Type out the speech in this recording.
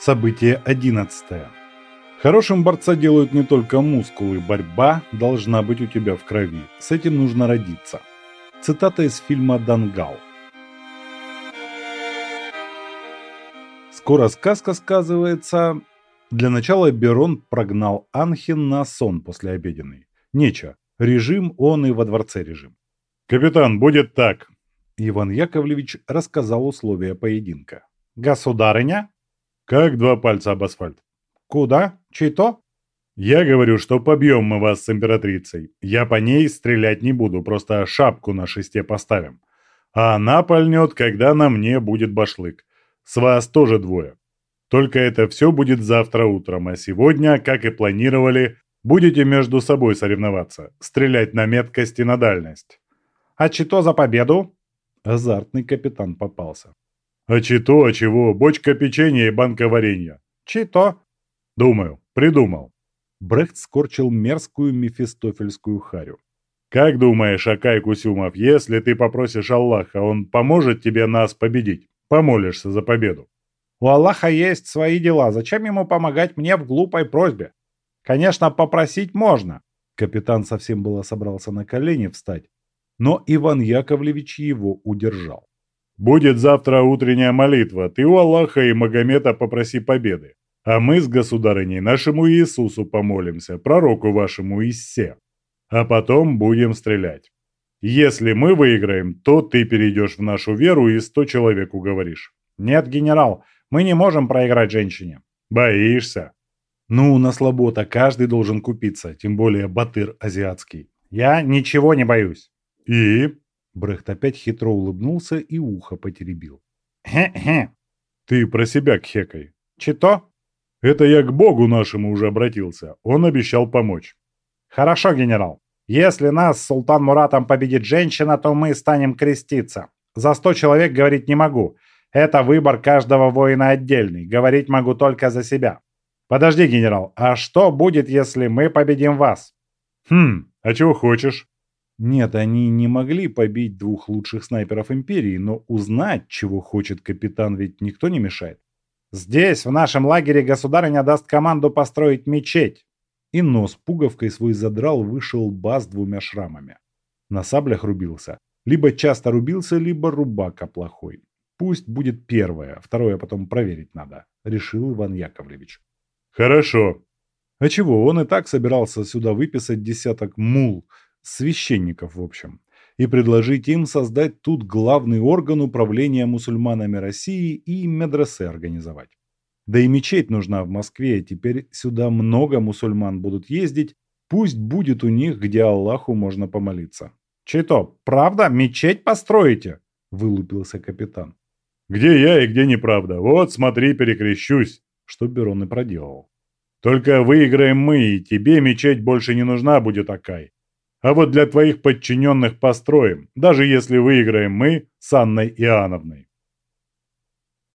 Событие 11. Хорошим борца делают не только мускулы, борьба должна быть у тебя в крови. С этим нужно родиться. Цитата из фильма «Дангал». Скоро сказка сказывается. Для начала Берон прогнал Анхин на сон после обеденной. Нечего. Режим он и во дворце режим. «Капитан, будет так!» Иван Яковлевич рассказал условия поединка. «Государыня?» Как два пальца об асфальт. Куда? Чей-то? Я говорю, что побьем мы вас с императрицей. Я по ней стрелять не буду, просто шапку на шесте поставим. А она пальнет, когда на мне будет башлык. С вас тоже двое. Только это все будет завтра утром, а сегодня, как и планировали, будете между собой соревноваться, стрелять на меткость и на дальность. А чито за победу? Азартный капитан попался. А чито, а чего? Бочка печенья и банка варенья. Чито? Думаю, придумал. Брехт скорчил мерзкую мефистофельскую харю. Как думаешь, Акай Кусюмов, если ты попросишь Аллаха, он поможет тебе нас победить? Помолишься за победу? У Аллаха есть свои дела. Зачем ему помогать мне в глупой просьбе? Конечно, попросить можно. Капитан совсем было собрался на колени встать, но Иван Яковлевич его удержал. Будет завтра утренняя молитва. Ты у Аллаха и Магомета попроси победы. А мы с государыней нашему Иисусу помолимся, пророку вашему Иссе. А потом будем стрелять. Если мы выиграем, то ты перейдешь в нашу веру и сто человек уговоришь. Нет, генерал, мы не можем проиграть женщине. Боишься? Ну, на слабо-то каждый должен купиться, тем более батыр азиатский. Я ничего не боюсь. И? Брехт опять хитро улыбнулся и ухо потеребил. «Хе-хе!» «Ты про себя кхекай». «Чито?» «Это я к Богу нашему уже обратился. Он обещал помочь». «Хорошо, генерал. Если нас с Султан Муратом победит женщина, то мы станем креститься. За сто человек говорить не могу. Это выбор каждого воина отдельный. Говорить могу только за себя. Подожди, генерал, а что будет, если мы победим вас?» «Хм, а чего хочешь?» Нет, они не могли побить двух лучших снайперов Империи, но узнать, чего хочет капитан, ведь никто не мешает. «Здесь, в нашем лагере, государыня даст команду построить мечеть!» И нос пуговкой свой задрал, вышел бас двумя шрамами. На саблях рубился. Либо часто рубился, либо рубака плохой. Пусть будет первое, второе потом проверить надо, решил Иван Яковлевич. Хорошо. А чего, он и так собирался сюда выписать десяток мул, священников в общем, и предложить им создать тут главный орган управления мусульманами России и медресе организовать. Да и мечеть нужна в Москве, теперь сюда много мусульман будут ездить, пусть будет у них, где Аллаху можно помолиться. «Чито, правда, мечеть построите?» – вылупился капитан. «Где я и где неправда? Вот, смотри, перекрещусь!» Что Берон и проделал. «Только выиграем мы, и тебе мечеть больше не нужна будет, Акай. А вот для твоих подчиненных построим, даже если выиграем мы с Анной Иоанновной.